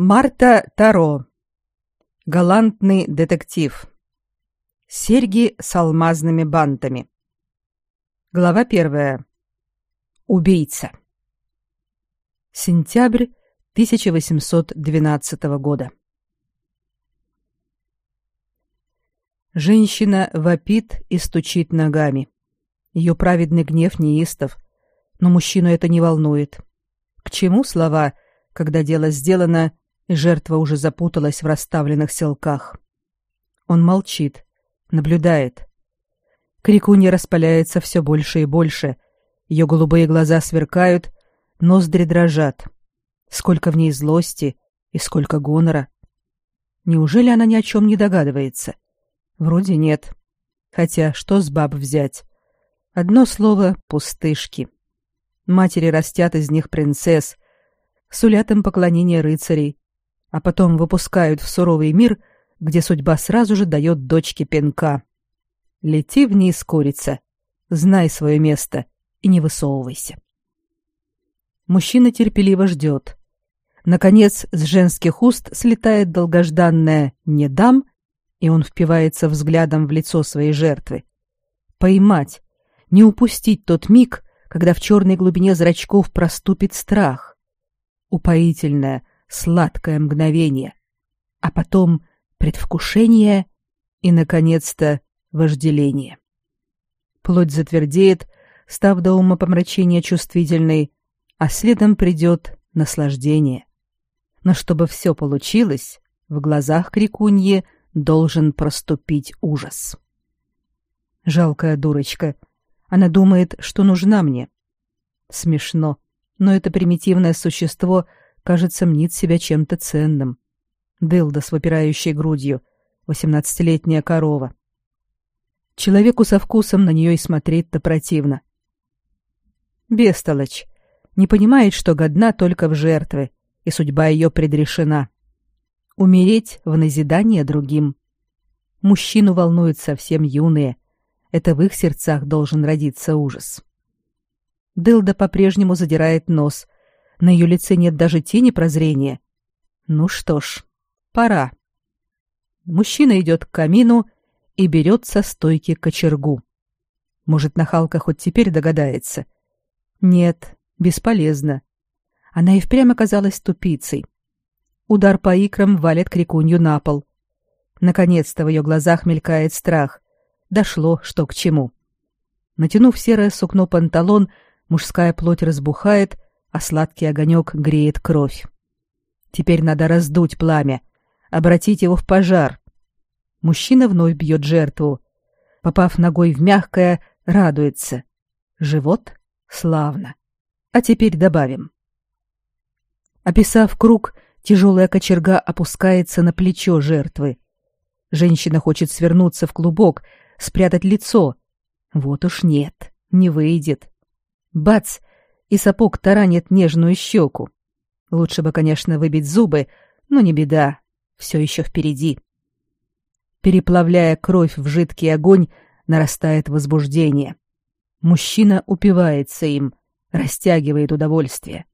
Марта Таро. Галантный детектив. Серьги с алмазными бантами. Глава первая. Убийца. Сентябрь 1812 года. Женщина вопит и стучит ногами. Ее праведный гнев неистов, но мужчину это не волнует. К чему слова, когда дело сделано и жертва уже запуталась в расставленных селках? Он молчит, наблюдает. Крикунья распаляется все больше и больше. Ее голубые глаза сверкают, ноздри дрожат. Сколько в ней злости и сколько гонора. Неужели она ни о чем не догадывается? Вроде нет. Хотя что с баб взять? Одно слово — пустышки. Матери растят из них принцесс, сулят им поклонение рыцарей, а потом выпускают в суровый мир, где судьба сразу же дает дочке пинка. Лети вниз, курица, знай свое место и не высовывайся. Мужчина терпеливо ждет. Наконец, с женских уст слетает долгожданное «не дам», и он впивается взглядом в лицо своей жертвы. Поймать, не упустить тот миг, когда в черной глубине зрачков проступит страх. Упоительное, сладкое мгновение. А потом предвкушение и, наконец-то, вожделение. Плоть затвердеет, став до ума помрачения чувствительной, а следом придет наслаждение. Но чтобы все получилось, в глазах крикуньи должен проступить ужас. Жалкая дурочка — она думает, что нужна мне. Смешно, но это примитивное существо, кажется, мнит себя чем-то ценным. Дылда с выпирающей грудью, восемнадцатилетняя корова. Человеку со вкусом на нее и смотреть-то противно. Бестолочь. Не понимает, что годна только в жертвы, и судьба ее предрешена. Умереть в назидание другим. Мужчину волнуют совсем юные — это в их сердцах должен родиться ужас. Дылда по-прежнему задирает нос. На ее лице нет даже тени прозрения. Ну что ж, пора. Мужчина идет к камину и берет со стойки кочергу. Может, нахалка хоть теперь догадается. Нет, бесполезно. Она и впрямь оказалась тупицей. Удар по икрам валит крикунью на пол. Наконец-то в ее глазах мелькает страх. Дошло, что к чему. Натянув серое сукно панталон, мужская плоть разбухает, а сладкий огонек греет кровь. Теперь надо раздуть пламя, обратить его в пожар. Мужчина вновь бьет жертву. Попав ногой в мягкое, радуется. Живот? Славно. А теперь добавим. Описав круг, тяжелая кочерга опускается на плечо жертвы. Женщина хочет свернуться в клубок, спрятать лицо. Вот уж нет, не выйдет. Бац! И сапог таранит нежную щеку. Лучше бы, конечно, выбить зубы, но не беда, все еще впереди. Переплавляя кровь в жидкий огонь, нарастает возбуждение. Мужчина упивается им, растягивает удовольствие.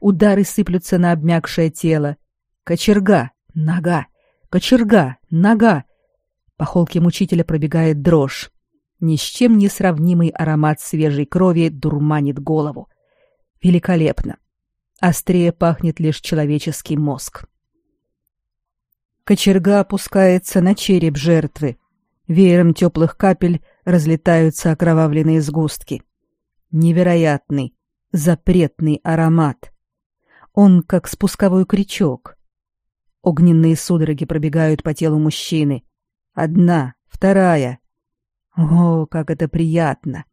Удары сыплются на обмякшее тело. Кочерга, нога, кочерга, нога. По холке мучителя пробегает дрожь. Ни с чем не сравнимый аромат свежей крови дурманит голову. Великолепно. Острее пахнет лишь человеческий мозг. Кочерга опускается на череп жертвы. Веером теплых капель разлетаются окровавленные сгустки. Невероятный, запретный аромат. Он как спусковой крючок. Огненные судороги пробегают по телу мужчины. Одна, вторая. О, как это приятно!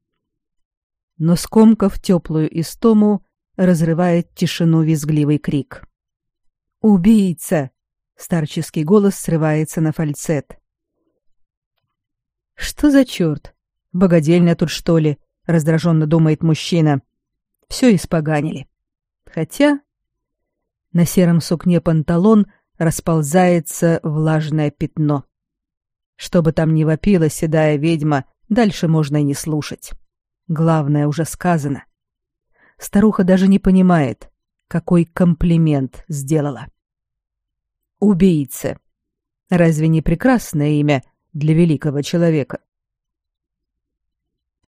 Но скомкав теплую истому, разрывает тишину визгливый крик. «Убийца!» — старческий голос срывается на фальцет. «Что за черт? Богодельня тут, что ли?» — раздраженно думает мужчина. «Все испоганили. Хотя...» На сером сукне панталон расползается влажное пятно. Что бы там ни вопила седая ведьма, дальше можно и не слушать. Главное уже сказано. Старуха даже не понимает, какой комплимент сделала. Убийца. Разве не прекрасное имя для великого человека?